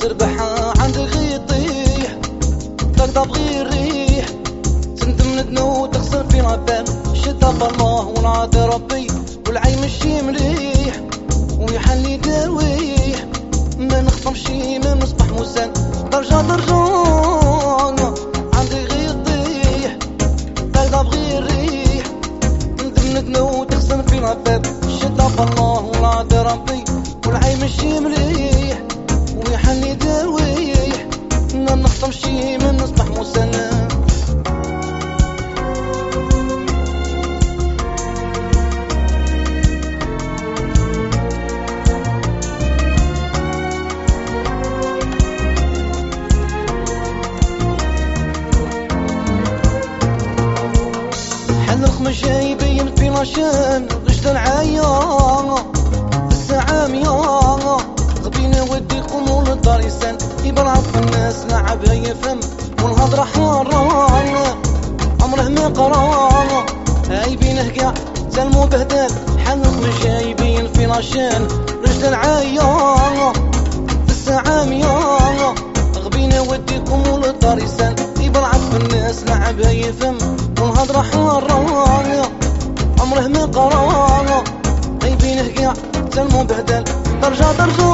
تربح عند غي يطيح تقدر بغي الريح. تندم ندنو تخسر في العبان شتا الله ونعاد ربي. والعين مشي مليح. ويحلي درويح ما نخصم شي ما نصبح مسان درجة درجة عندي غي يطيح تقدر بغي الريح. تندم ندنو تخسر في العبان شتا الله ونعاد ربي. والعين مشي مليح. ويحلي درويح ما نخصم شي ما نصبح مسلم. حل الخمس جايبين في لاشان رشد العيا الساعة ميا غبينا ودي قمول الداريسان يبرع في الناس لعب يفهم والهضرة حارة عمره ما قرا عايبينه قاع سلمو بهدال حل الخمس جايبين في لاشان رشد العيا الساعة ميا غبينا ودي قمول الداريسان يبرع في الناس لعب يفهم والهضرة حارة عمره ما قرا غيبينه قاع سلمو بهدل درجة درجة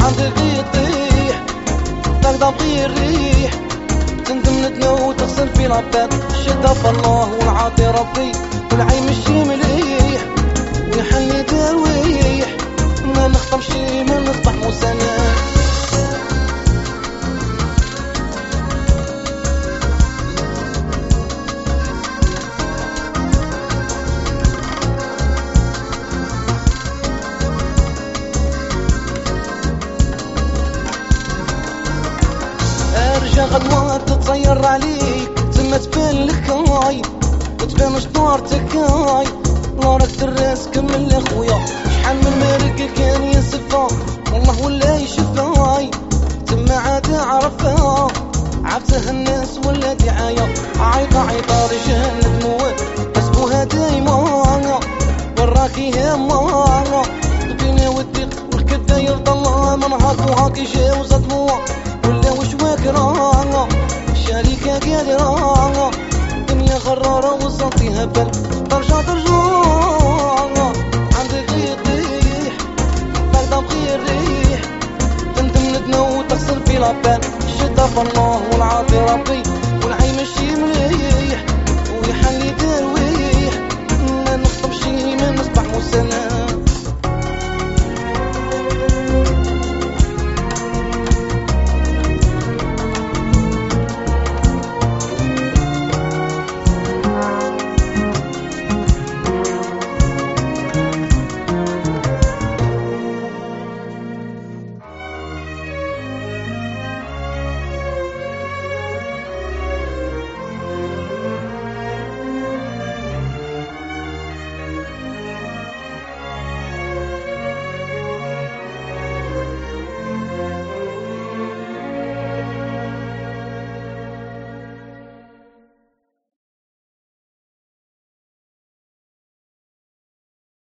عندك يطيح تقدر طير الريح. تندم ندنو وتغسل في العباد. شدة الله والعاطي ربي. والعين مشي مليح. تتصير عليك. تما تبان لك هاي. وتبان شطارتك هاي. نارك تراس كمل اخويا شحال من مرق كان ينسفا والله ولا يشفاي تما عاد عرفها. عبته الناس ولا دعاية. عيطة عيطة رجال ندموت حسبوها دايما. وراكي هما بيني ودي والكدا يرضى الله من هاك قرارة وصلتي هبل برجع ترجوع عند غير ريح. بردة بغير ريح تندم ندنو وتخسر في لابان. شتا فالله والعاطي ربي والعين مشي مليح. ويحلي داروي